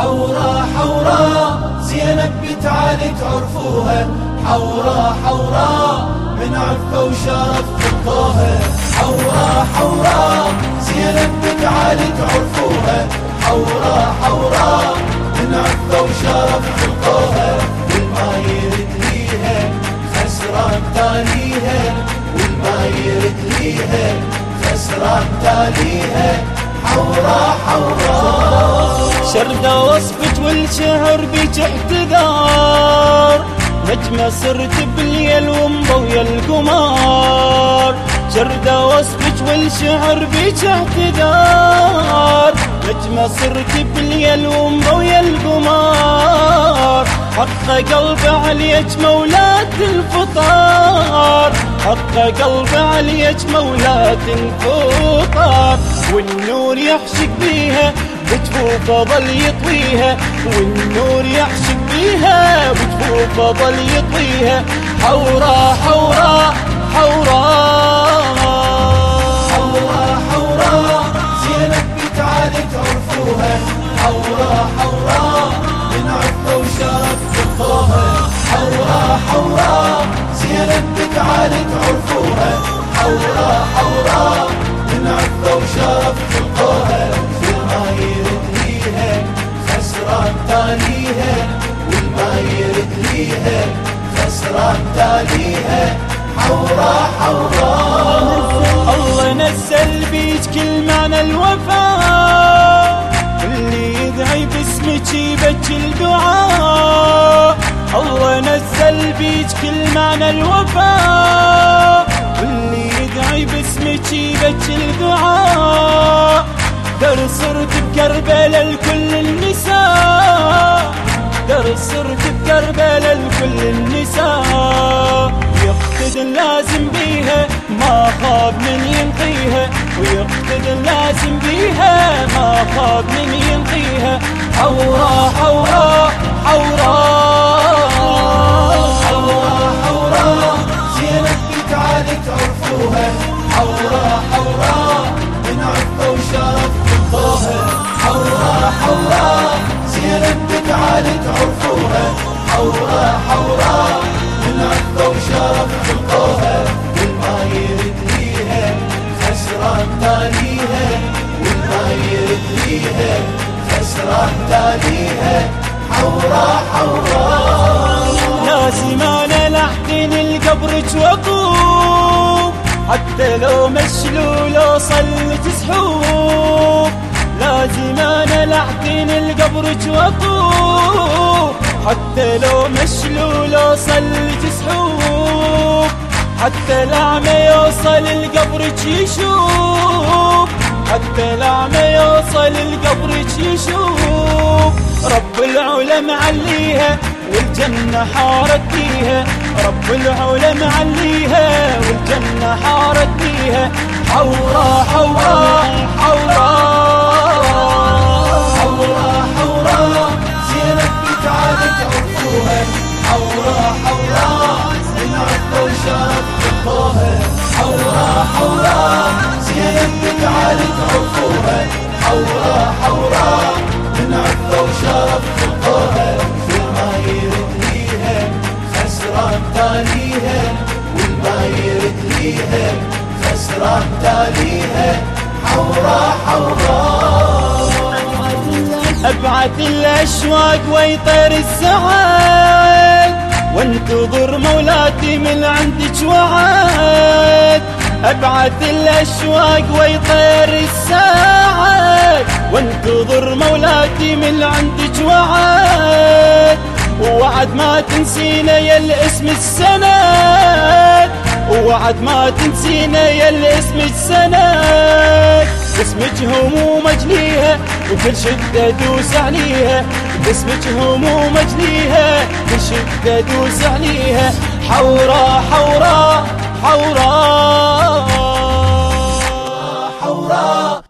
حورا حورا زينب بتعالي تعرفوها. حورا حورا من عفة وشرف خطوها حورا حورا زينب بتعالي تعرفوها. حورا حورا من عفة وشرف خطوها والما يرد ليها خسران تاليها. والما يرد ليها خسران تاليها. حورا حورا. شردة وصفت والشهر بيك احتذار نجمة صرت بالليل ومضوية القمار. شردة وصفت والشهر بيك احتذار نجمة صرت بالليل ومضوية القمار. حق قلب عليك مولات الفطار. حق قلب عليك مولات الفطار. والنور يحشق بيها بجفوفه ظل يطويها والنور يعشق بيها بجفوفه ظل يطويها. حورا حورا حورا. حورا حورا. تعرفوها من عفة وشرف خطوها باسمك يبكي الدعاء. الله نزل بيج كل معنى الوفاء. واللي يدعي باسمك يبكي الدعاء. در صرت بكربلاء لكل النساء. در صرت بكربلاء لكل النساء. يقتد لازم بيها ما خاب من ينقيها ويقتد لازم بيها ما خاب من ينقيها حورا حورا حورا. حورا حورا. زينب بتعالي تعرفوها حورا حورا. من عفة وشرف خطوها حورا حورا. زينب بتعالي تعرفوها حورا حورا. من عفة وشرف لازم أنا لحدين القبر وقوف حتى لو مشلول وصلت سحوب لازم أنا لحدين القبر وقوف حتى لو مشلول وصلت سحوب حتى الأعمى يوصل القبر يشوف حتى الأعمى يوصل القبر يشوف رب العلا معليها والجنة حارت بيها رب العلا معليها والجنة حارت بيها حورا حورا حورا. حورا حورا. زينب بتعالي تعرفوها حورا حورا. من عفة وشرف خطوها حورا حورا. زينب بتعالي تعرفوها حورا حورا. عفة وشرف خطوها والما يرد ليها خسران تاليها والما يرد ليها خسران تاليها حورا حورا أبعث الأشواق ويطير السعاد وانتظر مولاتي من عندك وعد. ابعث الأشواق ويطير السعاد وانتظر مولاتي من عندك وعد ووعد ما تنسينا يا الاسم السند ووعد ما تنسينا يا الاسم السند. باسمك هموم اجليها وكل شدة دوس عليها. باسمك هموم اجليها كل شدة دوس عليها. حورا حورا حورا حورا